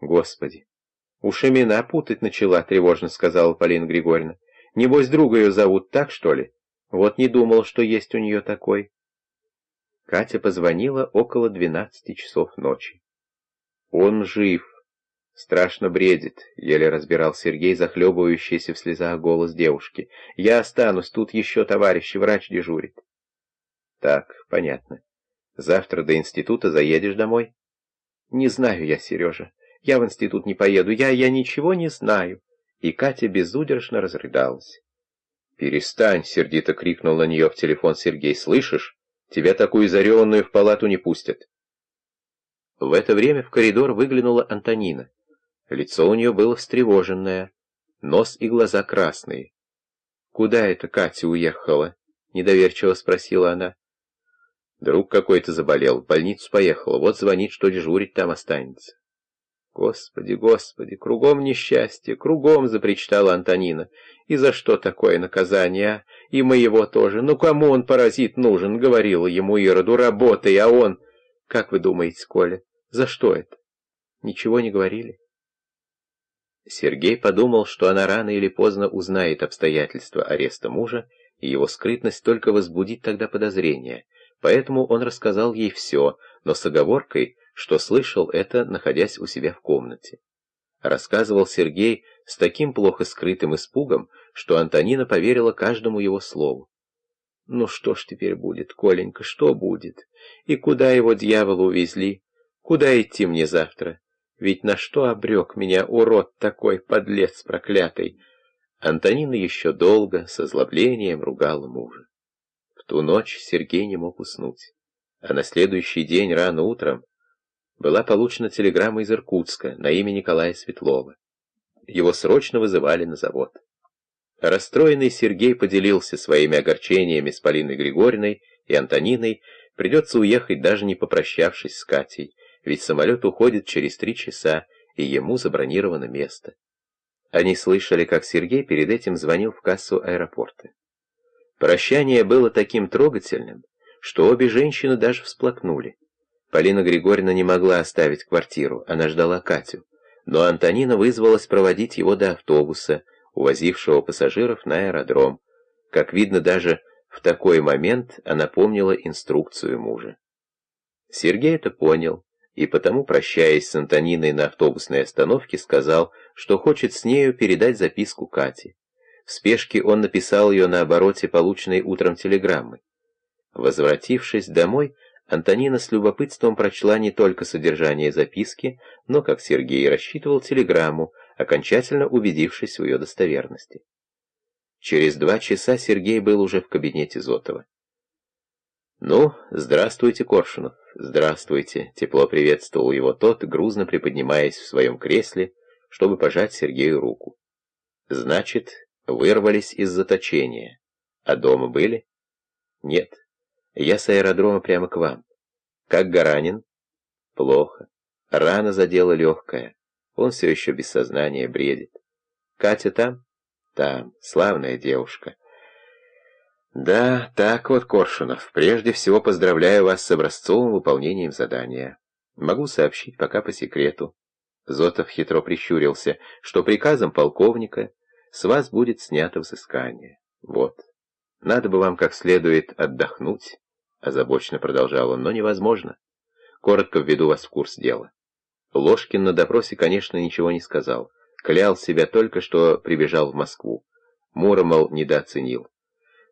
Господи, уж имена путать начала, тревожно сказала Полина Григорьевна. Небось, друга ее зовут так, что ли? Вот не думал, что есть у нее такой. Катя позвонила около двенадцати часов ночи. Он жив. Страшно бредит, еле разбирал Сергей, захлебывающийся в слезах голос девушки. Я останусь, тут еще товарищ врач дежурит. Так, понятно. Завтра до института заедешь домой? Не знаю я, Сережа. Я в институт не поеду. Я, я ничего не знаю. И Катя безудержно разрыдалась. «Перестань!» — сердито крикнул на нее в телефон Сергей. «Слышишь? Тебя такую зареванную в палату не пустят!» В это время в коридор выглянула Антонина. Лицо у нее было встревоженное, нос и глаза красные. «Куда это Катя уехала?» — недоверчиво спросила она. «Друг какой-то заболел, в больницу поехала, вот звонит, что дежурить там останется». «Господи, Господи, кругом несчастье, кругом!» — запричитала Антонина. «И за что такое наказание, а? И моего тоже. Ну кому он, паразит, нужен?» — говорила ему Ироду. «Работай, а он...» «Как вы думаете, Коля, за что это?» «Ничего не говорили?» Сергей подумал, что она рано или поздно узнает обстоятельства ареста мужа, и его скрытность только возбудит тогда подозрения. Поэтому он рассказал ей все, но с оговоркой, что слышал это, находясь у себя в комнате. Рассказывал Сергей с таким плохо скрытым испугом, что Антонина поверила каждому его слову. «Ну что ж теперь будет, Коленька, что будет? И куда его дьявола увезли? Куда идти мне завтра? Ведь на что обрек меня урод такой, подлец проклятый?» Антонина еще долго, с озлоблением, ругала мужа. В ту ночь Сергей не мог уснуть. А на следующий день рано утром была получена телеграмма из Иркутска на имя Николая Светлова. Его срочно вызывали на завод. Расстроенный Сергей поделился своими огорчениями с Полиной Григорьевной и Антониной, придется уехать даже не попрощавшись с Катей, ведь самолет уходит через три часа, и ему забронировано место. Они слышали, как Сергей перед этим звонил в кассу аэропорта. Прощание было таким трогательным, что обе женщины даже всплакнули. Полина Григорьевна не могла оставить квартиру, она ждала Катю. Но Антонина вызвалась проводить его до автобуса, увозившего пассажиров на аэродром. Как видно, даже в такой момент она помнила инструкцию мужа. Сергей это понял, и потому, прощаясь с Антониной на автобусной остановке, сказал, что хочет с нею передать записку Кате. В спешке он написал ее на обороте полученной утром телеграммы. Возвратившись домой, Антонина с любопытством прочла не только содержание записки, но, как Сергей рассчитывал, телеграмму, окончательно убедившись в ее достоверности. Через два часа Сергей был уже в кабинете Зотова. «Ну, здравствуйте, Коршунов, здравствуйте», — тепло приветствовал его тот, грузно приподнимаясь в своем кресле, чтобы пожать Сергею руку. «Значит, вырвались из заточения. А дома были?» «Нет». Я с аэродрома прямо к вам. Как Гаранин? Плохо. Рана задела легкая. Он все еще без сознания бредит. Катя там? Там. Славная девушка. Да, так вот, Коршунов. Прежде всего поздравляю вас с образцовым выполнением задания. Могу сообщить пока по секрету. Зотов хитро прищурился, что приказом полковника с вас будет снято взыскание. Вот. Надо бы вам как следует отдохнуть. — озабоченно продолжал он, — но невозможно. Коротко введу вас в курс дела. Ложкин на допросе, конечно, ничего не сказал. Клял себя только, что прибежал в Москву. Муромол недооценил.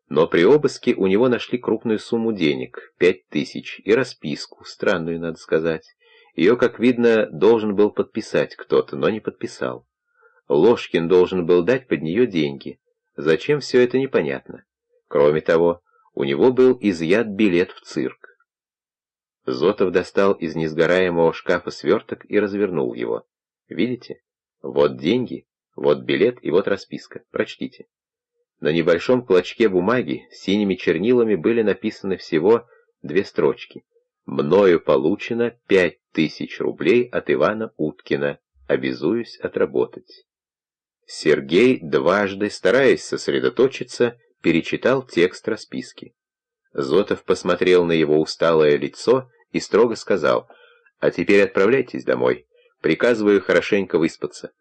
Но при обыске у него нашли крупную сумму денег, пять тысяч, и расписку, странную, надо сказать. Ее, как видно, должен был подписать кто-то, но не подписал. Ложкин должен был дать под нее деньги. Зачем все это непонятно. Кроме того, у него был изъят билет в цирк. Зотов достал из несгораемого шкафа сверток и развернул его. Видите? Вот деньги, вот билет и вот расписка. Прочтите. На небольшом клочке бумаги синими чернилами были написаны всего две строчки. «Мною получено пять тысяч рублей от Ивана Уткина. Обязуюсь отработать». Сергей дважды, стараясь сосредоточиться, перечитал текст расписки. Зотов посмотрел на его усталое лицо и строго сказал, «А теперь отправляйтесь домой. Приказываю хорошенько выспаться.